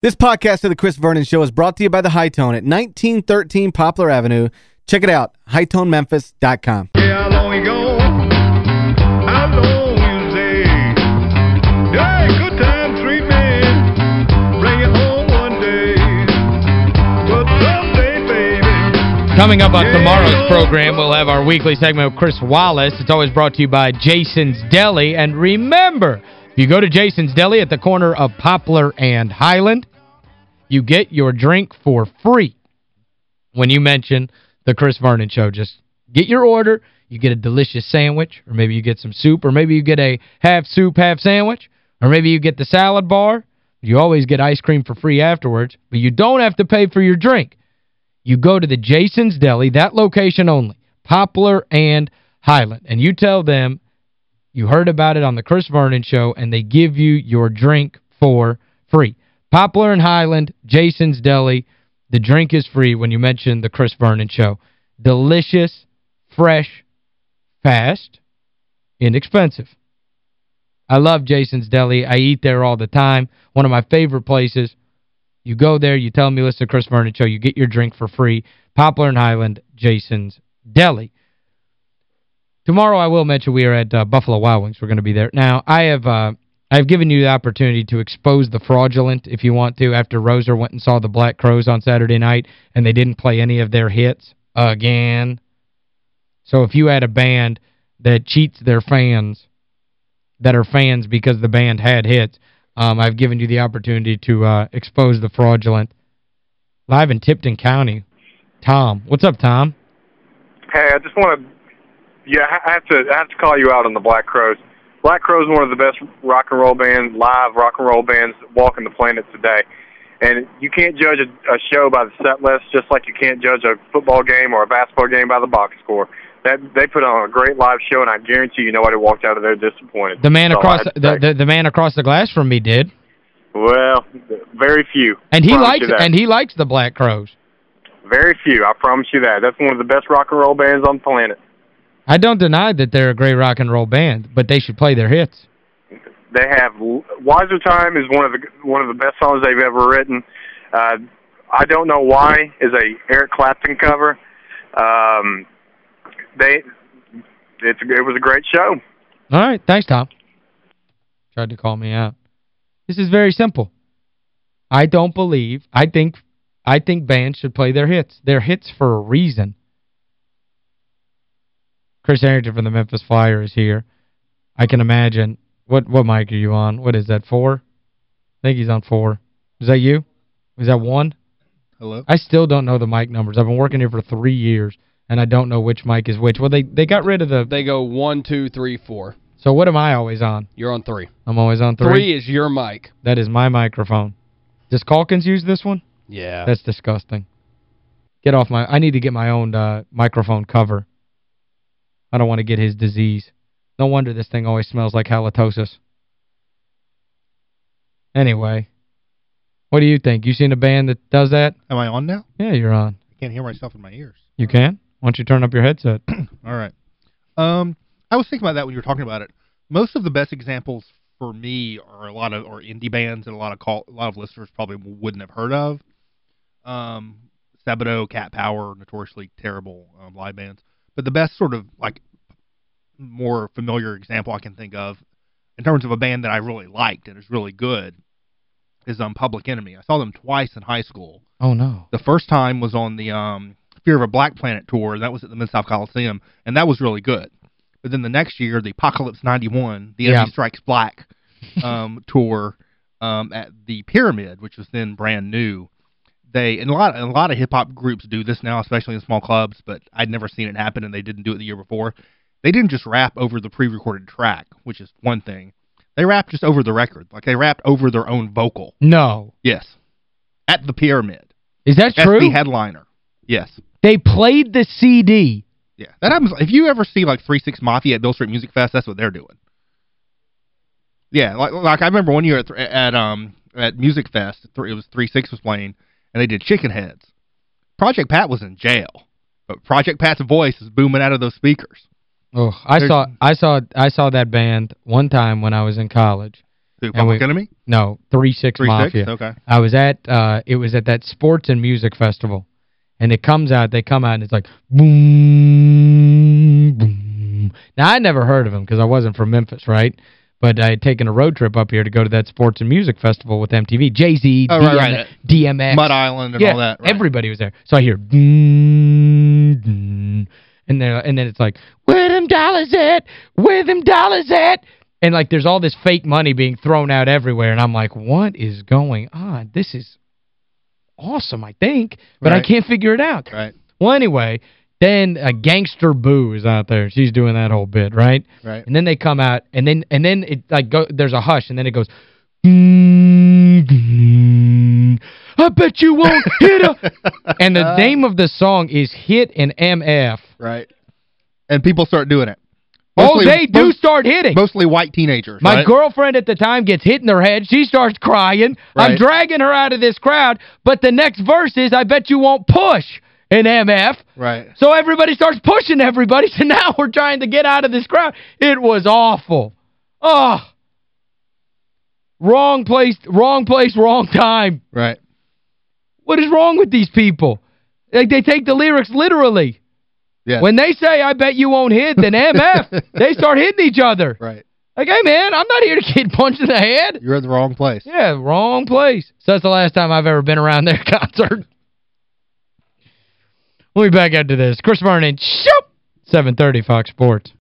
This podcast of the Chris Vernon Show is brought to you by the Hi-Tone at 1913 Poplar Avenue. Check it out, hitonememphis.com. Yeah, how long you go? How long you stay? Hey, good time, sweet man. Bring it home one day. But someday, baby. Coming up on tomorrow's program, we'll have our weekly segment with Chris Wallace. It's always brought to you by Jason's Deli. And remember, if you go to Jason's Deli at the corner of Poplar and Highland, you get your drink for free when you mention the Chris Vernon Show. Just get your order, you get a delicious sandwich, or maybe you get some soup, or maybe you get a half soup, half sandwich, or maybe you get the salad bar. You always get ice cream for free afterwards, but you don't have to pay for your drink. You go to the Jason's Deli, that location only, Poplar and Highland, and you tell them you heard about it on the Chris Vernon Show, and they give you your drink for free. Poplar and Highland, Jason's Deli. The drink is free when you mention the Chris Vernon Show. Delicious, fresh, fast, inexpensive. I love Jason's Deli. I eat there all the time. One of my favorite places. You go there, you tell you listen to Chris Vernon Show, you get your drink for free. Poplar and Highland, Jason's Deli. Tomorrow I will mention we are at uh, Buffalo Wild Wings. We're going to be there. Now, I have uh, I've given you the opportunity to expose the fraudulent if you want to after Roser went and saw the Black Crowes on Saturday night and they didn't play any of their hits again. So if you had a band that cheats their fans that are fans because the band had hits, um, I've given you the opportunity to uh, expose the fraudulent. Live in Tipton County, Tom. What's up, Tom? Hey, I just want to, yeah, I have to, I have to call you out on the Black Crowes. Black Crowes is one of the best rock and roll bands, live rock and roll bands walking the planet today. And you can't judge a, a show by the set list, just like you can't judge a football game or a basketball game by the box score. That they put on a great live show, and I guarantee you nobody walked out of there disappointed. The man That's across I had to the, the the man across the glass from me did. well, very few. And he likes and he likes the Black Crowes. very few. I promise you that. That's one of the best rock and roll bands on the planet. I don't deny that they're a great rock and roll band, but they should play their hits. They have Wiser Time is one of the one of the best songs they've ever written. Uh, I don't know why is a Eric Clapton cover. Um, they it's it was a great show. All right, thanks, Tom. Tried to call me out. This is very simple. I don't believe, I think I think bands should play their hits. They're hits for a reason. Chris Herrington from the Memphis Flyer is here. I can imagine. What what mic are you on? What is that, four? I think he's on four. Is that you? Is that one? Hello? I still don't know the mic numbers. I've been working here for three years, and I don't know which mic is which. Well, they they got rid of the... They go one, two, three, four. So what am I always on? You're on three. I'm always on three? Three is your mic. That is my microphone. Does Calkins use this one? Yeah. That's disgusting. Get off my... I need to get my own uh, microphone cover. I don't want to get his disease. No wonder this thing always smells like halitosis. Anyway, what do you think? You seen a band that does that? Am I on now? Yeah, you're on. I can't hear myself in my ears. You can? Why don't you turn up your headset? All right. Um, I was thinking about that when you were talking about it. Most of the best examples for me are a lot of or indie bands that a lot of call a lot of listeners probably wouldn't have heard of. Um, Sebadoh, Cat Power, notoriously terrible um, live bands. But the best sort of like more familiar example I can think of in terms of a band that I really liked and is really good is um Public Enemy. I saw them twice in high school. oh, no. The first time was on the um, Fear of a Black Planet tour, and that was at the Mid-South Coliseum, and that was really good. But then the next year, the Apocalypse 91, the Yeah. Enemy Strikes Black um, tour um, at the Pyramid, which was then brand new, they and a lot and a lot of hip-hop groups do this now, especially in small clubs, but I'd never seen it happen, and they didn't do it the year before. They didn't just rap over the pre-recorded track, which is one thing. They rapped just over the record. Like, they rapped over their own vocal. No. Yes. At the Pyramid. Is that That's true? the headliner. Yes. They played the CD. Yeah. That happens if you ever see like 3-6 Mafia at Beale Street Music Fest, that's what they're doing. Yeah, like like I remember one year at at um at Music Fest, it was 3-6 was playing and they did Chicken Heads. Project Pat was in jail. But Project Pat's voice is booming out of those speakers. Oh, I There's- saw I saw I saw that band one time when I was in college. Who, Public we- Enemy? No, 3-6 Three Mafia. six? Okay. I was at uh it was at that sports and music festival. And it comes out, they come out and it's like boom boom. Now I never heard of them because I wasn't from Memphis, right? But I had taken a road trip up here to go to that sports and music festival with MTV. Jay-Z, Oh, right, right. DMX. Mud Island and yeah, all that. Right. everybody was there. So I hear ding, ding, and then and then it's like, "Where them dollars at? Where them dollars at?" And like there's all this fake money being thrown out everywhere and I'm like, "What is going on? This is awesome, I think, but I can't figure it out." Right. Well, anyway, then a Gangsta Boo is out there. She's doing that whole bit, right? Right. And then they come out and then and then it like go there's a hush and then it goes "Mm, I bet you won't hit a and the name of the song is Hit and MF. Right. And people start doing it. oh, they do most- start hitting. Mostly white teenagers, My right? girlfriend at the time gets hit in her head. She starts crying. I'm dragging her out of this crowd. But the next verse is, I bet you won't push an MF. Right. So everybody starts pushing everybody. So now we're trying to get out of this crowd. It was awful. Oh. Wrong place, wrong place, wrong time. Right. What is wrong with these people? Like they take the lyrics literally. Yeah. When they say, I bet you won't hit, then MF, they start hitting each other. Right. Like, hey, man, I'm not here to get punched in the head. You're in the wrong place. Yeah, wrong place. So that's the last time I've ever been around their concert. We'll be back after this. Chris shoop! 730 Fox Sports.